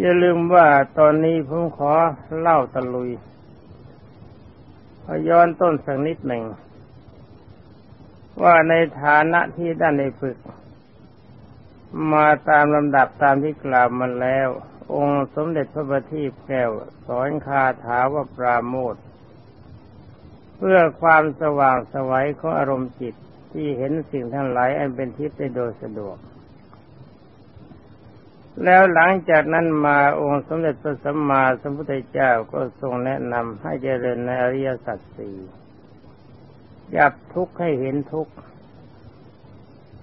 อย่าลืมว่าตอนนี้ผมขอเล่าตะลุยย้อนต้นสักนิดหนึ่ง ว่าในฐานะที่ด้านในฝึก มาตามลำดับตามที่กล่าวมาแล้ว องค์สมเด็จพระบัณฑิตแก้ว สอนคาถาว่าปราโมทเพื่อความสว่างสวัยของอารมณ์จิตที่เห็นสิ่งทั้งหลายอันเป็นทิพย์ได้โดยสะดวก แล้วหลังจากนั้นมาองค์สมเด็จพระสัมมาสัมพุทธเจ้าก็ทรงแนะนำให้เจริญในอริยสัจสี่ยับทุกข์ให้เห็นทุกข์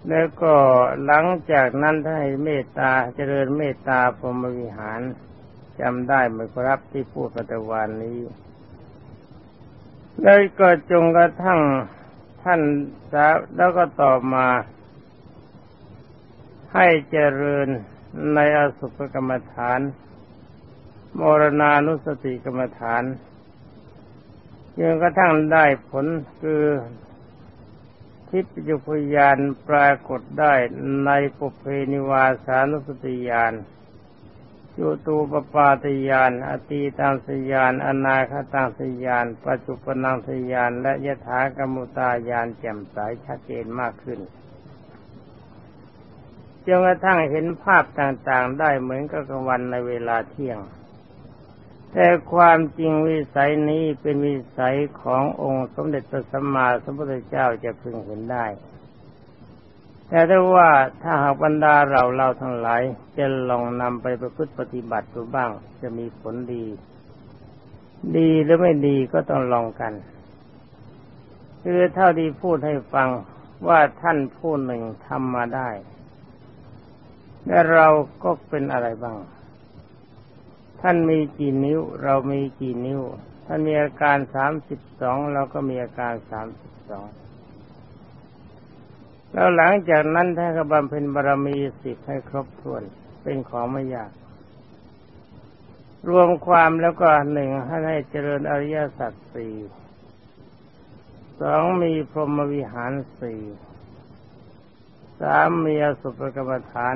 แล้วก็หลังจากนั้นให้เมตตาเจริญเมตตาพรหมวิหารจำได้ไหมครับที่พูดปัจจุบันนี้ แล้วก็จงกระทั่งท่านสาแล้วก็ต่อมา ให้เจริญ ในอสุภกรรมฐาน มรณานุสติกรรมฐานจนกระทั่งได้ผลคือทิพยุพยานปรากฏได้ในปุเพนิวาสานุสติยานจุตูปปาตยาน อตีตังสยาน อนาคตังสยาน ปัจจุปนังสยาน และยถากรรมุตายานแจ่มใสชัดเจนมากขึ้น จนกระทั่งเห็นภาพต่างๆได้เหมือนกับกลางวันในเวลาเที่ยง แต่ความจริงวิสัยนี้เป็นวิสัยขององค์สมเด็จพระสัมมาสัมพุทธเจ้าจะพึงเห็นได้ แต่ถ้าว่าถ้าหากบรรดาเราเราทั้งหลายจะลองนำไปประพฤติปฏิบัติดูบ้าง จะมีผลดี ดีหรือไม่ดีก็ต้องลองกันคือเท่าที่พูดให้ฟังว่าท่านผู้หนึ่งทำมาได้ และเราก็เป็นอะไรบ้าง ท่านมีกี่นิ้ว เรามีกี่นิ้ว ท่านมีอาการสามสิบสองเราก็มีอาการสามสิบสองแล้วหลังจากนั้นท่านก็บำเพ็ญบารมีสิบให้ครบถ้วน เป็นของไม่ยาก รวมความแล้วก็หนึ่งให้เจริญอริยสัจสี่สองมีพรหมวิหารสี่สามมีอสุภกรรมฐาน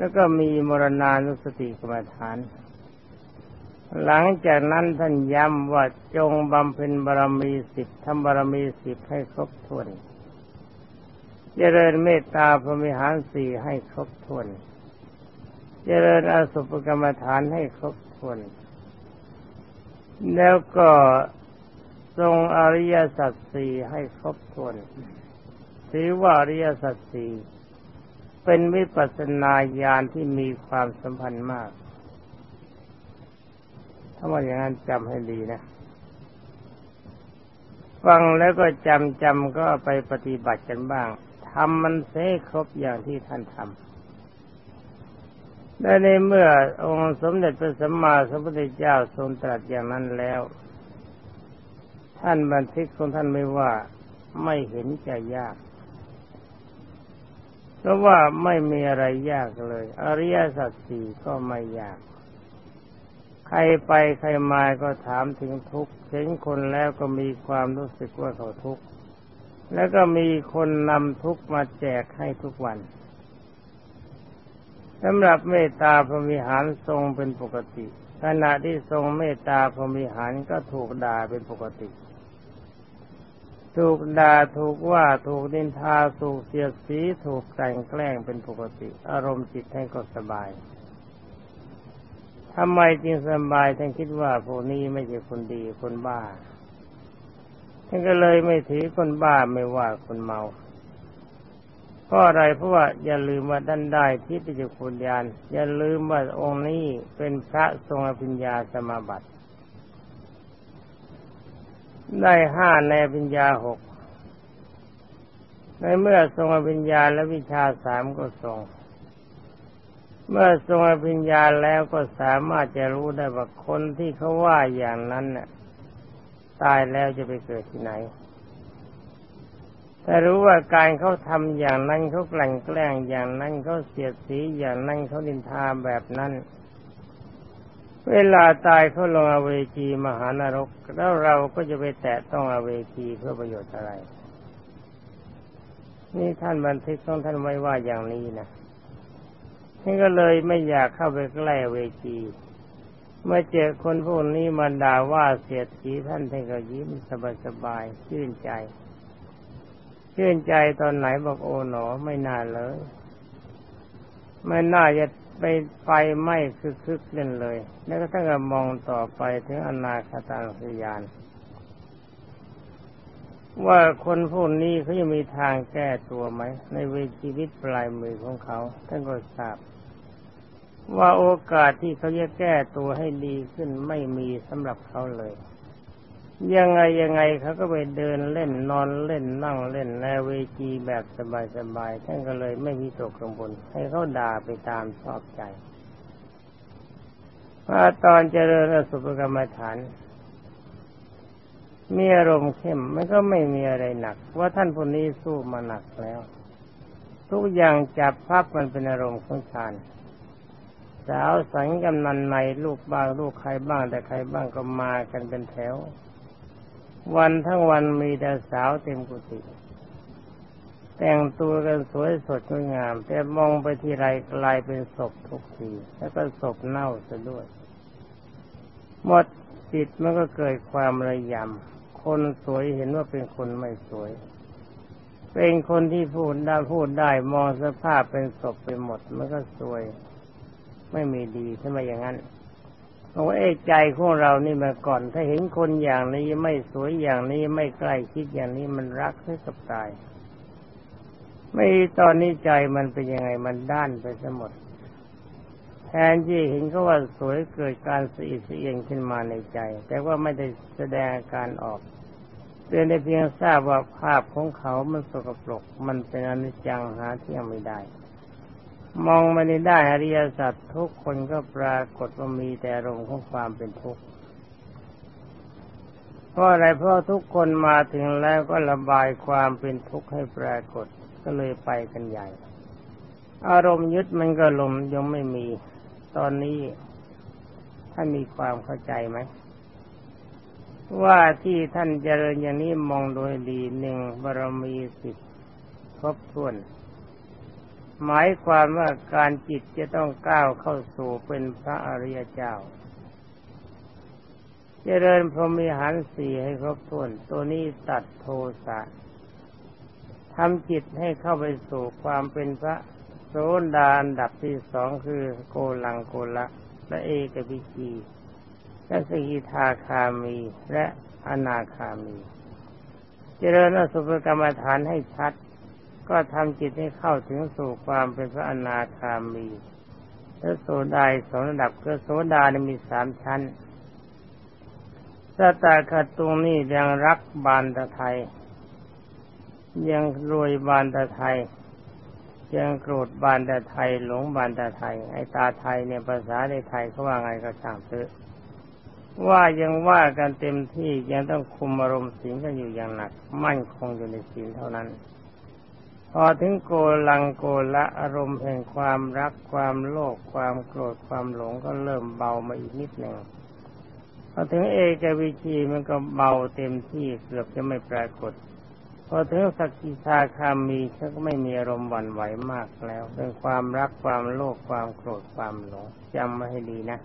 แล้วก็มีมรณานุสติกรรมฐาน หลังจากนั้นท่านย้ำว่าจงบำเพ็ญบารมีสิบทำบารมีสิบให้ครบถ้วน เจริญเมตตาพรมิหารสี่ให้ครบถ้วน เจริญอสุภกรรมฐานให้ครบถ้วน แล้วก็ทรงอริยสัจสี่ให้ครบถ้วนถือว่าอริยสัจสี่ เป็นวิปัสสนาญาณที่มีความสัมพันธ์มาก ถ้าว่าอย่างนั้นจำให้ดีนะ ฟังแล้วก็จำจำก็ไปปฏิบัติกันบ้างทำมันเสครบอย่างที่ท่านทำและในเมื่อองค์สมเด็จพระสัมมาสัมพุทธเจ้าทรงตรัสอย่างนั้นแล้ว ท่านบันทึกของท่านไม่ว่าไม่เห็นจะยาก เพราะว่าไม่มีอะไรยากเลย อริยสัจสี่ก็ไม่ยาก ใครไปใครมาก็ถามถึงทุกข์เห็นคนแล้วก็มีความรู้สึกว่าเขาทุกข์แล้วก็มีคนนำทุกข์มาแจกให้ทุกวันสำหรับเมตตาพรมิหารทรงเป็นปกติ ขณะที่ทรงเมตตาพรมิหารก็ถูกด่าเป็นปกติ ถูกด่าถูกว่าถูกดินทาถูกเสียดสีถูกแต่งแกล้งเป็นปกติ อารมณ์จิตท่านก็สบายทำไมจึงสบายท่านคิดว่าพวกนี้ไม่ใช่คนดีคนบ้าท่านก็เลยไม่ถือคนบ้าไม่ว่าคนเมาเพราะอะไรเพราะว่าอย่าลืมว่าด้านได้ที่ปิจคุณญาณอย่าลืมว่าองค์นี้เป็นพระทรงอภิญญาสมาบัติ ได้ห้าในปัญญาหกในเมื่อทรงอภิญญาและวิชาสามก็ทรง เมื่อทรงอภิญญาแล้วก็สามารถจะรู้ได้ว่าคนที่เขาว่าอย่างนั้นเนี่ยตายแล้วจะไปเกิดที่ไหน แต่รู้ว่าการเขาทำอย่างนั้นเขาแกล้งแกล้งอย่างนั้นเขาเสียดสีอย่างนั้นเขาดินทาแบบนั้น เวลาตายเขาลงอเวจีมหานรก แล้วเราก็จะไปแตะต้องอเวจีเพื่อประโยชน์อะไร นี่ท่านบันทึกต้องท่านไว้ว่าอย่างนี้นะนี่ก็เลยไม่อยากเข้าไปใกล้เวทีเมื่อเจอคนพวกนี้มาด่าว่าเสียดสีท่านท่านก็ยิ้มสบายๆชื่นใจชื่นใจตอนไหนบอกโอ๋หนอไม่น่าเลยไม่น่าจะ ไปไฟไหม้คึกๆเล่นเลย แล้วก็ถ้าเก็มองต่อไปถึงอนาคตางสยาน ว่าคนพวกนี้เขาจะมีทางแก้ตัวไหม ในเวชีวิตปลายมือของเขาท่านก็ทราบ ว่าโอกาสที่เขาจะแก้ตัวให้ดีขึ้นไม่มีสำหรับเขาเลย ยังไงยังไงเขาก็ไปเดินเล่นนอนเล่นนั่งเล่นในเวทีแบบสบายๆท่านก็เลยไม่มีตกกังวลให้เขาด่าไปตามชอบใจว่าตอนเจริญอสุภกรรมฐาน มีอารมณ์เข้มมันก็ไม่มีอะไรหนัก ว่าท่านคนนี้สู้มาหนักแล้ว ทุกอย่างจับพับมันเป็นอารมณ์ของฌานสาวสังกำนันในลูกบ้างลูกใครบ้างแต่ใครบ้างก็มากันเป็นแถว วันทั้งวันมีแต่สาวเต็มกุฏิแต่งตัวกันสวยสดงดงาม แต่มองไปที่ไรกลายเป็นศพทุกที แล้วก็ศพเน่าซะด้วย หมดจิตมันก็เกิดความระยำ คนสวยเห็นว่าเป็นคนไม่สวย เป็นคนที่พูดได้พูดได้มองสภาพเป็นศพไปหมด มันก็สวย ไม่มีดีใช่ไหมอย่างนั้น เพราะว่าเอใจของเรานี่มาก่อน ถ้าเห็นคนอย่างนี้ไม่สวยอย่างนี้ไม่ใกล้คิดอย่างนี้มันรักให้กับตาย ไม่ตอนนี้ใจมันเป็นยังไงมันด้านไปซะหมดแทนที่เห็นเขาว่าสวยเกิดการสะอิดสะเอียนขึ้นมาในใจ แต่ว่าไม่ได้แสดงอาการออกเพียงได้เพียงทราบว่าภาพของเขามันสกปรก มันเป็นอนิจจังหาเที่ยงไม่ได้ มองไม่ได้อริยสัจทุกคนก็ปรากฏว่ามีแต่อารมณ์ของความเป็นทุกข์เพราะอะไรเพราะทุกคนมาถึงแล้วก็ระบายความเป็นทุกข์ให้ปรากฏก็เลยไปกันใหญ่ อารมณ์ยึดมันก็ลมยังไม่มี ตอนนี้ท่านมีความเข้าใจไหมว่าที่ท่านเจริญอย่างนี้มองโดยดีหนึ่งบารมีสิบครบถ้วน หมายความว่าการจิตจะต้องก้าวเข้าสู่เป็นพระอริยเจ้า เจริญพรหมีหารสี่ให้ครบถ้วนตัวนี้ตัดโทสะทำจิตให้เข้าไปสู่ความเป็นพระโสดาอันดับที่สองคือโกลังโกละและเอกพิชีและสกิทาคามีและอนาคามี เจริญอสุภกรรมฐานให้ชัด ก็ทำจิตให้เข้าถึงสู่ความเป็นพระอนาคามีและโสดาสองระดับก็โสดามีสามชั้นสตาคตุงนี่ยังรักบานตะไทย ยังรวยบานตะไทย ยังโกรธบานตะไทย หลงบานตะไทย ไอตาไทยเนี่ยภาษาในไทยเขาว่าไงก็ช่างเถอะว่ายังว่ากันเต็มที่ยังต้องคุมอารมณ์ศีลกันอยู่อย่างหนัก มั่นคงอยู่ในศีลเท่านั้น พอถึงโกลังโกละอารมณ์แห่งความรักความโลภความโกรธความหลงก็เริ่มเบามาอีกนิดหนึ่งพอถึงเอกวิชีมันก็เบาเต็มที่เกือบจะไม่ปรากฏ พอถึงสักกิชาคามีเขาก็ไม่มีอารมณ์หวั่นไหวมากแล้ว เป็นความรักความโลภความโกรธความหลงจำมาให้ดีนะ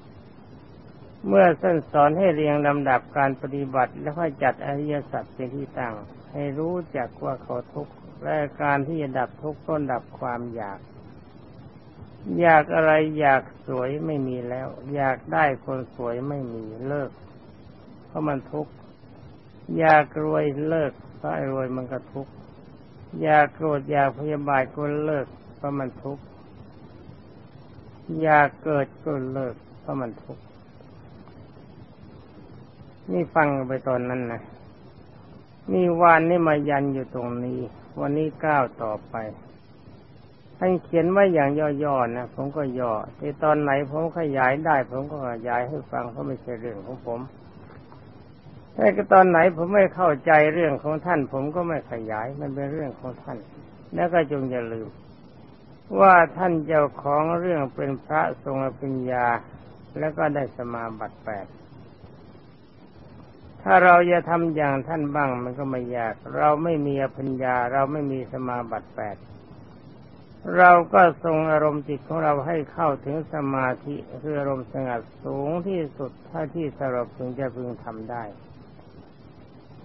เมื่อสั้นสอนให้เรียงลำดับการปฏิบัติแล้วค่อยจัดอริยสัจเป็นที่ตั้ง ให้รู้จักว่าเขาทุกข์ และการที่จะดับทุกข์ก็ดับความอยาก อยากอะไรอยากสวยไม่มีแล้ว อยากได้คนสวยไม่มีเลิก เพราะมันทุกข์อยากรวยเลิกเพราะรวยมันก็ทุกข์อยากโกรธอยากพยาบาทก็เลิกเพราะมันทุกข์อยากเกิดก็เลิกเพราะมันทุกข์นี่ฟังไปตอนนั้นนะนี่วานนี่มายันอยู่ตรงนี้ วันนี้ก้าวต่อไปท่านเขียนไว้อย่างย่อๆนะผมก็ย่อแต่ตอนไหนผมขยายได้ ผมก็ขยายให้ฟังเพราะไม่ใช่เรื่องของผมแต่ก็ตอนไหนผมไม่เข้าใจเรื่องของท่าน ผมก็ไม่ขยายมันเป็นเรื่องของท่าน แล้วก็จงอย่าลืม ว่าท่านเจ้าของเรื่องเป็นพระทรงอภิญญา แล้วก็ได้สมาบัติแปด ถ้าเราจะทำอย่างท่านบ้างมันก็ไม่ยาก เราไม่มีอภิญญา เราไม่มีสมาบัติแปดเราก็ทรงอารมณ์จิตของเราให้เข้าถึงสมาธิคืออารมณ์สงัดสูงที่สุดถ้าที่สำหรับพึงจะพึงทำได้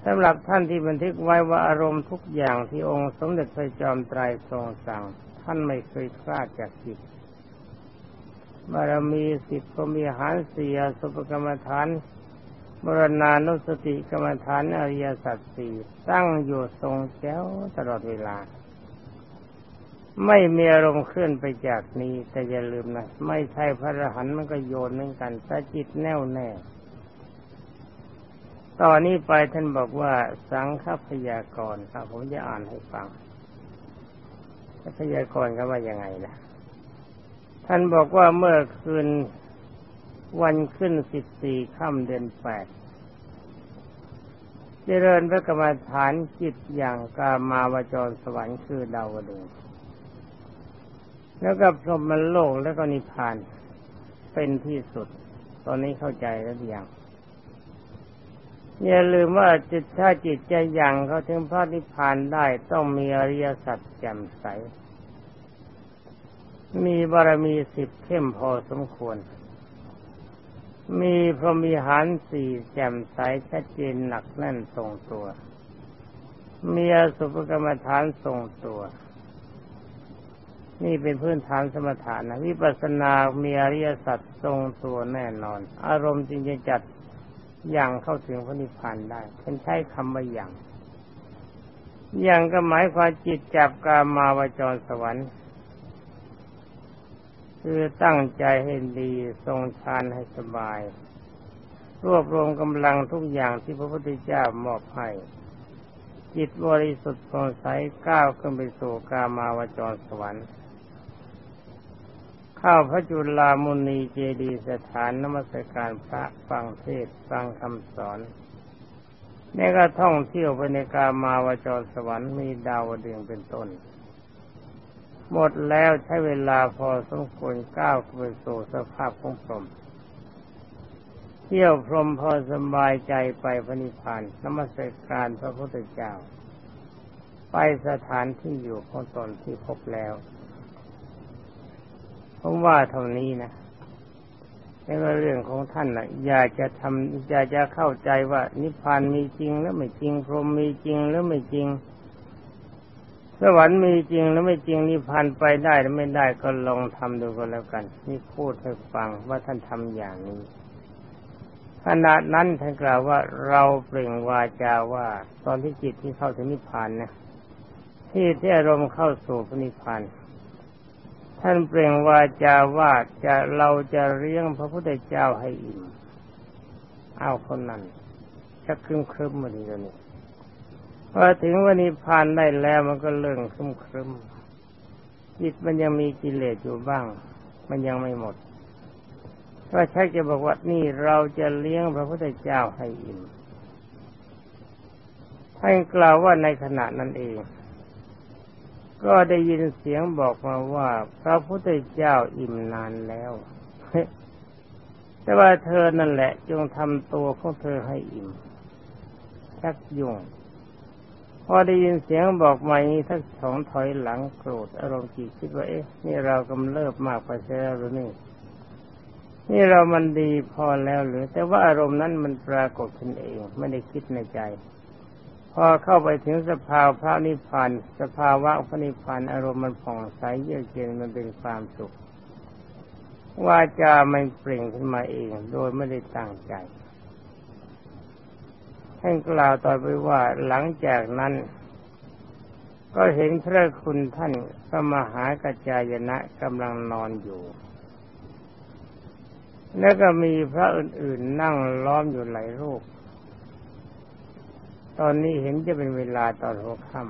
สำหรับท่านที่บันทึกไว้ว่าอารมณ์ทุกอย่างที่องค์สมเด็จพระจอมไตรทรงสั่ง ท่านไม่เคยคลาดจากจิตบารมีสิบก็มีหารเสียสุปกรรมฐาน บรณานุสติกรรมฐานอริยสัจสี่ตั้งอยู่ทรงแจ้วตลอดเวลา ไม่มีอารมณ์เคลื่อนไปจากนี้ แต่อย่าลืมนะ ไม่ใช่พระอรหันต์มันก็โยนเหมือนกันแต่จิตแน่วแน่ตอนนี้ไปท่านบอกว่าสังฆพยากรครับ ผมจะอ่านให้ฟังพยากรก็ว่ายังไงล่ะท่านบอกว่าเมื่อคืน วันขึ้นสิบสี่ค่ำเดือนแปดเจริญพระกรรมฐานจิตอย่างกามาวจรสวรรค์คือดาวดึงแล้วก็พรหมโลกแล้วก็นิพพานเป็นที่สุด ตอนนี้เข้าใจแล้วอย่างอย่าลืมว่าจิตถ้าจิตใจยังเขาถึงพระนิพพานได้ต้องมีอริยสัจแจ่มใส มีบารมีสิบเข้มพอสมควร มีพรหมีหารสี่แจ่มใสชัดเจนหนักแน่นทรงตัว มีอสุภกรรมฐานทรงตัว นี่เป็นพื้นฐานสมถานะวิปัสสนา มีอริยสัจทรงตัวแน่นอน อารมณ์จึงจะจัดอย่างเข้าถึงพระนิพพานได้ฉันใช้คำว่าอย่าง อย่างก็หมายความจิตจับกามาวจรสวรรค์ คือตั้งใจให้ดีทรงฌานให้สบาย รวบรวมกำลังทุกอย่างที่พระพุทธเจ้ามอบให้ จิตบริสุทธิ์ผ่องใสก้าวขึ้นไปสู่กามาวจรสวรรค์ ข้าพระจุลามุนีเจดีสถานนมัสการพระฟังเทศฟังคำสอนนี่ก็ท่องเที่ยวไปในกามาวจรสวรรค์มีดาวดึงเป็นต้น หมดแล้วใช้เวลาพอสมควรก้าวไปสู่สภาพของพรหมเที่ยวพรหมพอสบายใจไปพระนิพพานนมัสการพระพุทธเจ้า ไปสถานที่อยู่ของตนที่พบแล้วผมว่าเท่านี้นะแล้วเรื่องของท่านนะอยากจะทำอยากจะเข้าใจว่านิพพานมีจริงแล้วไม่จริง พรหมมีจริงแล้วไม่จริง สวรรค์มีจริงแล้วไม่จริงนิพพานไปได้หรือไม่ได้ก็ลองทำดูก็แล้วกันนี่พูดให้ฟังว่าท่านทำอย่างนี้ขณะนั้นท่านกล่าวว่าเราเปล่งวาจาว่า ตอนที่จิตที่เข้าถึงนิพพานนะที่ที่อารมณ์เข้าสู่พระนิพพานท่านเปล่งวาจาว่าจะเราจะเลี้ยงพระพุทธเจ้าให้อิ่มเอาคนนั้นชักครึมครึมมาทีนี้ พอถึงวันนี้ผ่านได้แล้วมันก็เรื่องครึมครึมจิตมันยังมีกิเลสอยู่บ้าง มันยังไม่หมดก็ใช่จะบอกว่านี่เราจะเลี้ยงพระพุทธเจ้าให้อิ่มท่านกล่าวว่าในขณะนั้นเอง ก็ได้ยินเสียงบอกมาว่า พระพุทธเจ้าอิ่มนานแล้ว แต่ว่าเธอนั่นแหละ จงทำตัวของเธอให้อิ่มชักยุ่ง อได้ยินเสียงบอกมาอย่างนี้ทักสองถอยหลังโกรธอารมณ์จิตคิดว่าเอ๊ะนี่เรากำเริบมากไปแล้วหรือนี่นี่เรามันดีพอแล้วหรือ แต่ว่าอารมณ์นั้นมันปรากฏขึ้นเองไม่ได้คิดในใจ พอเข้าไปถึงสภาวพระนิพพานสภาวะพระนิพพานอารมณ์มันผ่องใสเยือกเย็นมันเป็นความสุขว่าจะมันเปล่งขึ้นมาเอง โดยไม่ได้ตั้งใจ ท่านกล่าวต่อไปว่าหลังจากนั้น ก็เห็นพระคุณท่านพระมหากัจจายนะกำลังนอนอยู่ แล้วก็มีพระอื่นๆนั่งล้อมอยู่หลายรูป ตอนนี้เห็นจะเป็นเวลาตอนหัวค่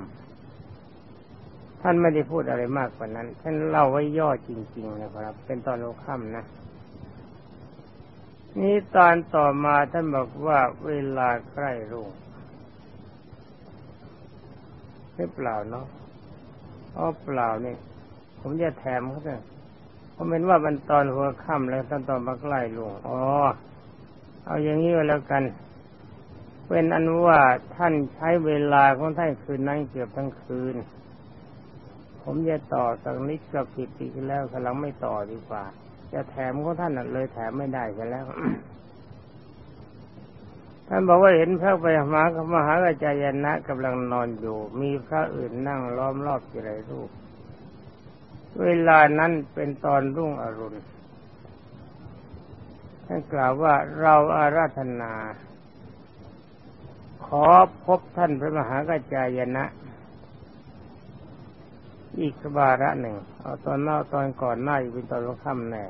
ำท่านไม่ได้พูดอะไรมากกว่านั้น ท่านเล่าไว้ย่อจริง ๆ นะครับ เป็นตอนหัวค่ำนะ นี่ตอนต่อมาท่านบอกว่าเวลาใกล้รุ่งหรือเปล่าเนาะอ๋อเปล่านี่ผมจะแถมเขาเลยผมเห็นว่ามันตอนหัวค่ำแล้วตอนตอนมาใกล้รุ่งอ๋อเอาอย่างนี้ก็แล้วกันเป็นอันว่าท่านใช้เวลาของท่านคืนนั้นเกือบทั้งคืน ผมจะต่อสักนิดก็ผิดอีกแล้วกำลังไม่ต่อดีกว่า จะแถมของท่านเลยแถมไม่ได้ซะแล้ว ท่านบอกว่าเห็นพระไปหากับมหากจายนะกำลังนอนอยู่ มีพระอื่นนั่งล้อมรอบอยู่หลายรูป เวลานั้นเป็นตอนรุ่งอรุณท่านกล่าวว่าเราอาราธนา ขอพบท่านพระมหากจายนะ อีกบาระหนึ่ง เอาตอนหน้าตอนก่อนหน้าอยู่เป็นตอนค่ำแน่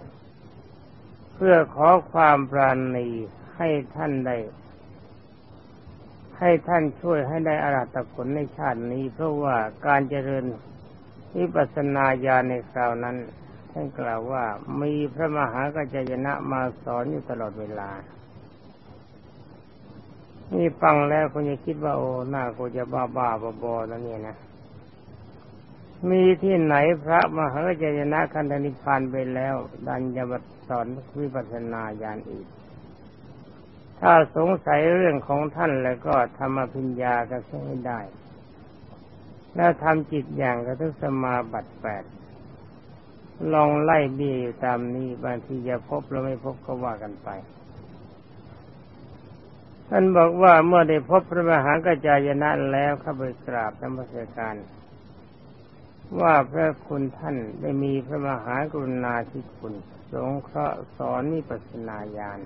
เพื่อขอความปราณีให้ท่านได้ ให้ท่านช่วยให้ได้อารัตผลในชาตินี้ เพราะว่าการเจริญวิปัสสนาญาณในคราวนั้น ท่านกล่าวว่ามีพระมหากัจจยนะมาสอนอยู่ตลอดเวลานี่ฟังแล้วคงจะคิดว่าโอ้หน้ากูจะบ้าบ้าบอบอแล้วเนี่ยนะ มีที่ไหนพระมหากัจจยนะคันธนิพพานไปแล้ว ดันจะมาสอนวิปัสสนาญาณอีก ถ้าสงสัยเรื่องของท่านแล้วก็ทำอภิญญากันให้ได้ แล้วทำจิตอย่างกระทุสมาบัติแปดลองไล่เบี้ยอยู่ตามนี้ บางทีจะพบแล้วไม่พบก็ว่ากันไป ท่านบอกว่าเมื่อได้พบพระมหากระจายนะแล้วเข้าไปกราบนมัสการ ว่าพระคุณท่านได้มีพระมหากรุณาธิคุณ สงเคราะห์สอนนิปัสนาญาณ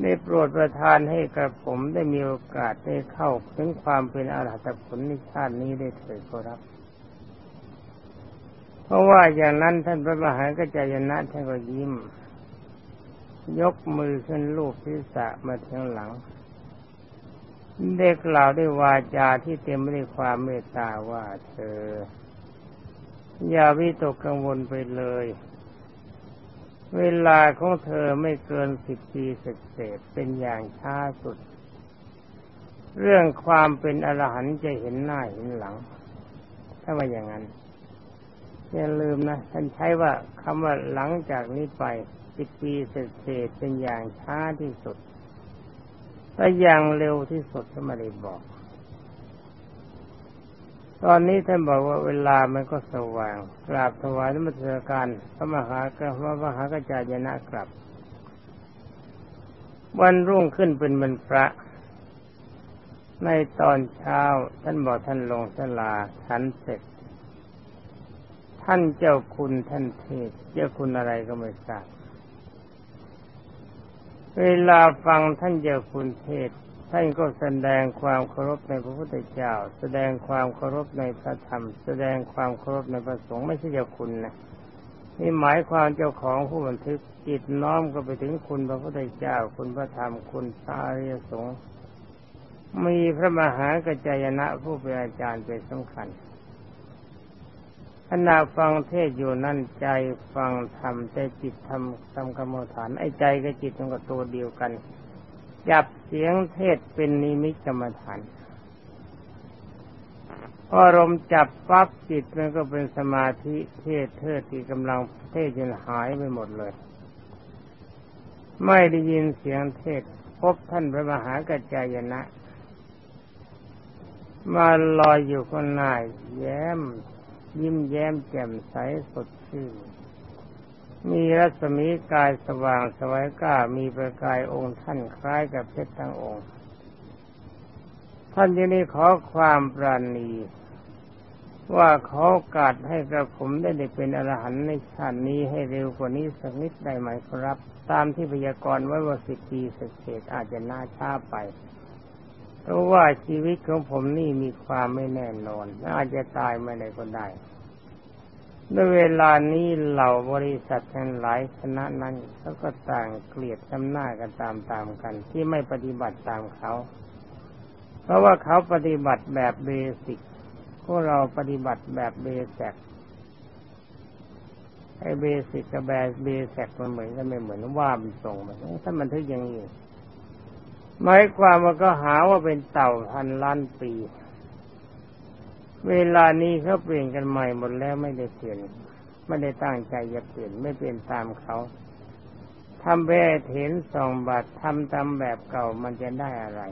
ได้โปรดประทานให้กระผมได้มีโอกาสได้เข้าถึงความเป็นอรหัตผลในชาตินี้ได้เถิดขอรับ เพราะว่าอย่างนั้นท่านพระมหากรจายนะท่านก็ยิ้ม ยกมือขึ้นลูบศีรษะมาทางหลัง ได้กล่าวด้วยวาจาที่เต็มไปด้วยความเมตตาว่าเธอ อย่าวิตกกังวลไปเลย เวลาของเธอไม่เกินสิบปีเศษเป็นอย่างช้าสุด เรื่องความเป็นอรหันต์จะเห็นหน้าเห็นหลัง ถ้าว่าอย่างนั้น อย่าลืมนะท่านใช้ว่าคำว่าหลังจากนี้ไปสิบปีเศษเป็นอย่างช้าที่สุดแต่อย่างเร็วที่สุดก็ไม่ได้บอก ตอนนี้ท่านบอกว่าเวลามันก็สว่างกราบถวายนมัสการพระมหากรพระมหากระจายนะกลับ วันรุ่งขึ้นเป็นวันพระ ในตอนเช้าท่านบอกท่านลงสลาฉันเสร็จ ท่านเจ้าคุณท่านเทศเจ้าคุณอะไรก็ไม่ทราบเวลาฟังท่านเจ้าคุณเทศ ท่านก็แสดงความเคารพในพระพุทธเจ้า แสดงความเคารพในพระธรรม แสดงความเคารพในพระสงฆ์ไม่ใช่เจ้าคุณนะนี่หมายความเจ้าของผู้บันทึกจิตน้อมก็ไปถึงคุณพระพุทธเจ้า คุณพระธรรม คุณพระอริยสงฆ์มีพระมหากระจายนะผู้เป็นอาจารย์เป็นสำคัญขณะฟังเทศอยู่นั่นใจฟังทำใจจิตทำทำกรรมฐานไอ้ใจกับจิตมันก็ตัวเดียวกัน จับเสียงเทศเป็นนิมิตกรรมฐานพอลมณ์จับปั๊บจิตมันก็เป็นสมาธิเทศเทศที่กำลังเทศจนหายไปหมดเลย ไม่ได้ยินเสียงเทศ พบท่านพระมหากัจจายนะ มาลอยอยู่ข้างหน้าแย้ม ยิ้มแย้มแจ่มใสสดชื่น มีรัศมีกายสว่างสวัยก้ามีประกายองค์ท่านคล้ายกับเพชรทั้งองค์ ท่านยังนี้ขอความปราณีว่าขอโอกาสให้กระผมได้ได้เป็นอรหันต์ในชาตินี้ให้เร็วกว่านี้สักนิดได้ไหมครับ ตามที่พยากรณ์ไว้ว่าสิบปีเศษอาจจะน่าช้าไป เพราะว่าชีวิตของผมนี่มีความไม่แน่นอนอาจจะตายไม่ได้ก็ได้ ด้วยเวลานี้เหล่าบริษัททั้งหลายคณะนั้นเขาก็ต่างเกลียดทำหน้ากันตามๆกัน ที่ไม่ปฏิบัติตามเขา เพราะว่าเขาปฏิบัติแบบเบสิกพวกเราปฏิบัติแบบเบสิกไอ้เบสิกกับแบบเบสิกมันเหมือนกันไม่เหมือนว่ามันส่งมันถ้ามันทึกอย่างนี้หมายความว่าก็หาว่าเป็นเต่าพันล้านปี เวลานี้เขาเปลี่ยนกันใหม่หมดแล้วไม่ได้เปลี่ยนไม่ได้ตั้งใจจะเปลี่ยนไม่เปลี่ยนตามเขาทำไปเห็นสองบาททำตามแบบเก่ามันจะได้อะไร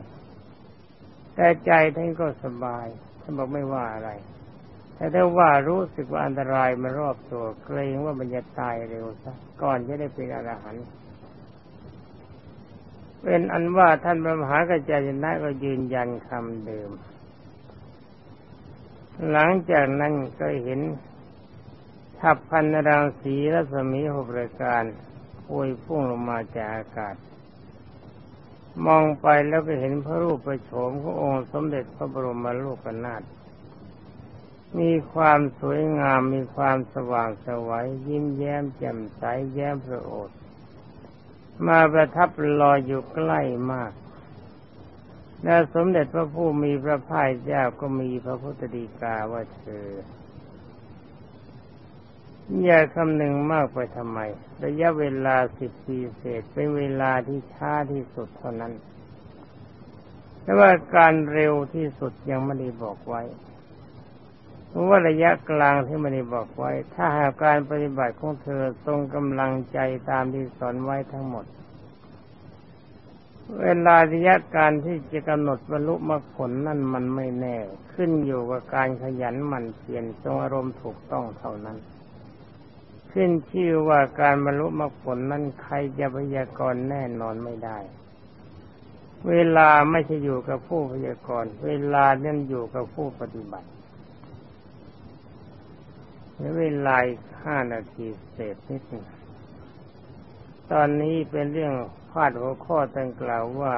แต่ใจท่านก็สบายท่านบอกไม่ว่าอะไรแต่ได้ว่ารู้สึกว่าอันตรายมารอบตัวเกรงว่ามันจะตายเร็วซะก่อนจะได้เป็นอรหันต์เป็นอันว่าท่านพระมหากัจจายนะก็ยืนยันคำเดิม หลังจากนั้นก็เห็นทับพันรังสีรัศมีหกประการพวยพุ่งลงมาจากอากาศ มองไปแล้วก็เห็นพระรูปประโฉมขององค์สมเด็จพระบรมโลกนาถมีความสวยงามมีความสว่างสวัยยิ้มแย้มแจ่มใสแย้มพระโอษฐ์มาประทับรออยู่ใกล้มาก และสมเด็จพระผู้มีพระภาคเจ้าก็มีพระพุทธดีกาว่าเธออย่าคำหนึ่งมากไปทำไม ระยะเวลาสิบปีเศษเป็นเวลาที่ช้าที่สุดเท่านั้น แต่ว่าการเร็วที่สุดยังไม่ได้บอกไว้ เพราะว่าระยะกลางที่ไม่ได้บอกไว้ ถ้าหากการปฏิบัติของเธอทรงกำลังใจตามที่สอนไว้ทั้งหมด เวลาระยะการที่จะกำหนดบรรลุมรรคผลนั่นมันไม่แน่ ขึ้นอยู่กับการขยันหมั่นเพียรทรงอารมณ์ถูกต้องเท่านั้น ขึ้นชื่อว่าการบรรลุมรรคผลนั้นใครจะพยากรณ์แน่นอนไม่ได้ เวลาไม่ใช่อยู่กับผู้พยากรณ์ เวลาเนี่ยอยู่กับผู้ปฏิบัติเวลาห้านาทีเศษนิดนึงตอนนี้เป็นเรื่อง พาดหัวข้อตั้งกล่าวว่า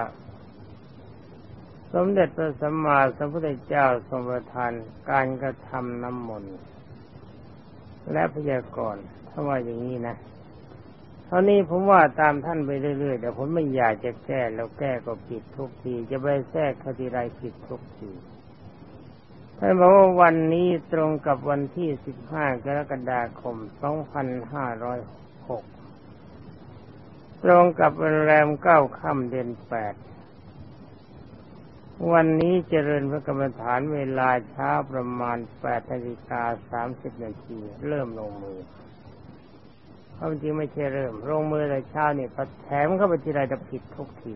สมเด็จพระสัมมาสัมพุทธเจ้าทรงประทานการกระทำน้ำมนต์และพยากรณ์ถ้าว่าอย่างนี้นะเท่านี้ผมว่าตามท่านไปเรื่อยๆแต่ผมไม่อยากจะแก้แล้วแก้ก็ผิดทุกที จะไปแทรกคดีไรผิดทุกทีท่านบอกว่าวันนี้ตรงกับวันที่ 15 กรกฎาคม 2506 ตรงกับวันแรมเก้าค่ำเดือนแปด วันนี้เจริญพระกรรมฐานเวลาเช้าประมาณ8นาฬิกา30นาที เริ่มลงมือความจริงไม่ใช่เริ่ม ลงมือแต่เช้านี่แถมเข้าไปทีไรจะผิดทุกที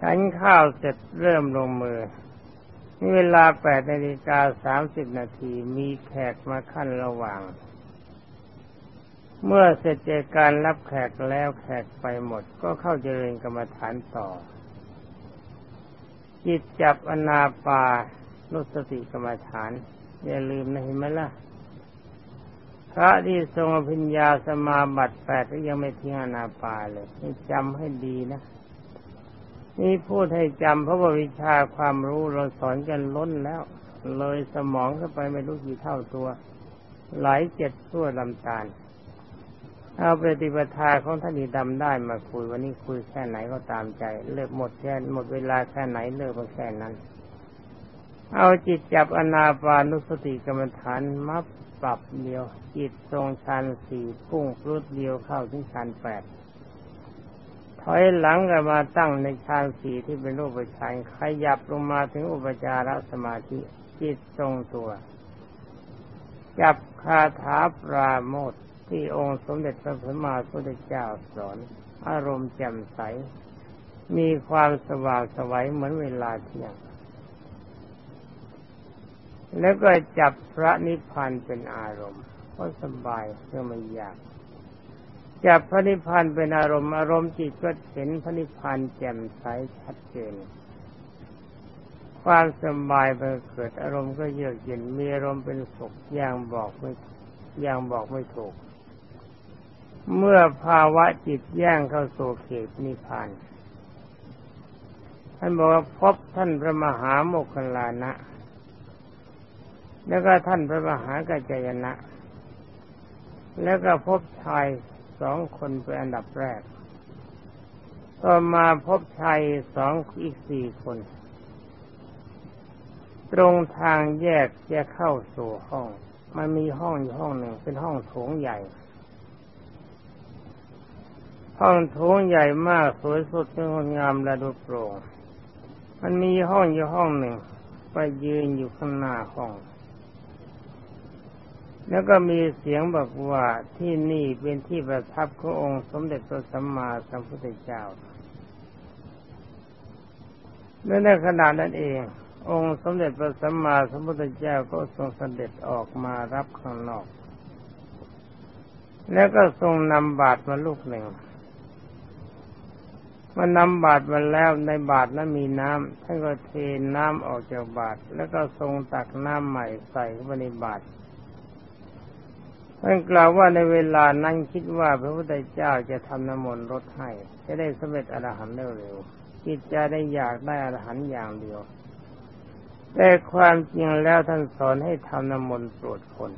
ฉันข้าวเสร็จเริ่มลงมือนี่เวลาแปดนาฬิกาสามสิบนาทีมีแขกมาขั้นระหว่าง เมื่อเสร็จจากการรับแขกแล้วแขกไปหมด ก็เข้าเจริญกรรมฐานต่อ จิตจับอนาปานุสติกรรมฐาน อย่าลืมนะเห็นไหมล่ะ พระที่ทรงอภิญญาสมาบัติแปดก็ยังไม่ทิ้งอนาปาเลยนี่จำให้ดีนะนี่พูดให้จำเพราะว่าวิชาความรู้เราสอนกันล้นแล้ว เลยสมองเข้าไปไม่รู้กี่เท่าตัว หลายเจ็ดตัวลำตาล เอาปฏิปทาของท่านดีดำได้มาคุยวันนี้คุยแค่ไหนก็ตามใจ เลิกหมดแค่หมดเวลาแค่ไหนเลิกมาแค่นั้น เอาจิตจับอนาปานุสติกรรมฐานมับปรับเดียว จิตทรงชันสี่พุ่งพลุดเดียวเข้าถึงชันแปดถอยหลังกันมาตั้งในฌานสี่ที่เป็นรูปฌานขยับลงมาถึงอุปจารสมาธิจิตทรงตัว จับคาถาปราโมท ที่องค์สมเด็จพระสัมมาสัมพุทธเจ้าสอน อารมณ์แจ่มใส มีความสว่างสวัยเหมือนเวลาเที่ยง แล้วก็จับพระนิพพานเป็นอารมณ์ก็สบายเพื่อไม่ยากจับพระนิพพานเป็นอารมณ์อารมณ์จิตก็เห็นพระนิพพานแจ่มใสชัดเจน ความสบายเกิดอารมณ์ก็เยือกเย็นมีอารมณ์เป็นสุขอย่างบอกไม่อย่างบอกไม่ถูก เมื่อภาวะจิตแย่งเข้าสู่เขตนิพพาน ท่านบอกว่าพบท่านพระมหาโมคคลานะ แล้วก็ท่านพระมหากัจจยนะ แล้วก็พบชายสองคนเป็นอันดับแรก ต่อมาพบชายสองอีกสี่คน ตรงทางแยกจะเข้าสู่ห้อง มันมีห้องอยู่ห้องหนึ่งเป็นห้องโถงใหญ่ ห้องโถงใหญ่มากสวยสดงดงามและดูโปร่งมันมีห้องอยู่ห้องหนึ่ง ไปยืนอยู่ข้างหน้าห้อง แล้วก็มีเสียงบอกว่าที่นี่เป็นที่ประทับขององค์สมเด็จพระสัมมาสัมพุทธเจ้าและในขณะนั้นเอง องค์สมเด็จพระสัมมาสัมพุทธเจ้าก็ทรงเสด็จออกมารับข้างนอก แล้วก็ทรงนำบาตรมาลูกหนึ่ง มันนำบาตรมาแล้วในบาตรนั้นมีน้ำท่านก็เทน้ำออกจากบาตรแล้วก็ทรงตักน้ำใหม่ใส่เข้าไปในบาตรท่านกล่าวว่าในเวลานั้นคิดว่าพระพุทธเจ้าจะทำน้ำมนต์รดให้จะได้สำเร็จอรหันต์เร็วๆจิตใจได้อยากได้อรหันต์อย่างเดียว แต่ความจริงแล้วท่านสอนให้ทำน้ำมนต์โปรดคน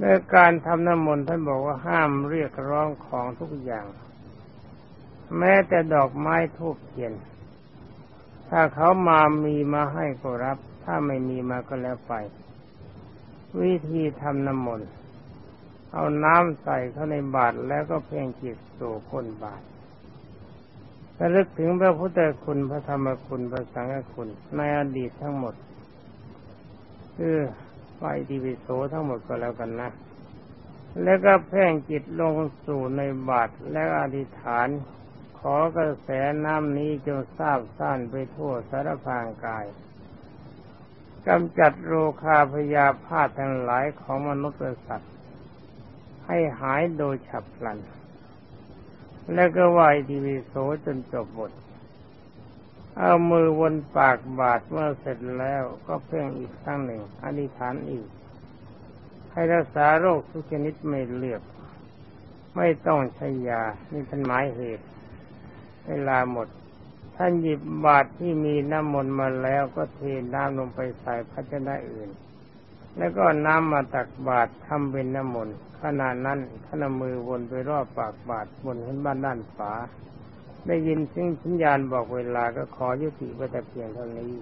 ในการทำน้ำมนต์ท่านบอกว่าห้ามเรียกร้องของทุกอย่าง แม้แต่ดอกไม้ทูบเทียน ถ้าเขามามีมาให้ก็รับ ถ้าไม่มีมาก็แล้วไป วิธีทำน้ำมนต์เอาน้ำใส่เข้าในบาตรแล้วก็เพ่งจิตสู่คนบาตรระลึกถึงพระพุทธคุณพระธรรมคุณพระสังฆคุณในอดีตทั้งหมด คือไฟดีวิโสทั้งหมดก็แล้วกันนะ แล้วก็เพ่งจิตลงสู่ในบาตรแล้วอธิษฐาน ขอกระแสน้ำนี้จงทราบซ่านไปทั่วสารพางกายกำจัดโรคาพยาพาธทั้งหลายของมนุษย์และสัตว์ ให้หายโดยฉับพลัน แล้วก็ไหวทีวีโสจนจบบท เอามือวนปากบาดเมื่อเสร็จแล้วก็เพ่งอีกครั้งหนึ่งอธิษฐานอีก ให้รักษาโรคทุกชนิดไม่เลือก ไม่ต้องใช้ยานี่เป็นหมายเหตุ เวลาหมด ท่านหยิบบาตรที่มีน้ำมนต์มาแล้วก็เทน้ำลงไปใส่ภาชนะอื่น แล้วก็น้ำมาตักบาตรทำเป็นน้ำมนต์ขณะนั้นท่านมือวนไปรอบปากบาตรบนขึ้นบ้านด้านฝาได้ยินซึ่งสัญญาณบอกเวลาก็ขอยุติไว้แต่เพียงเท่านี้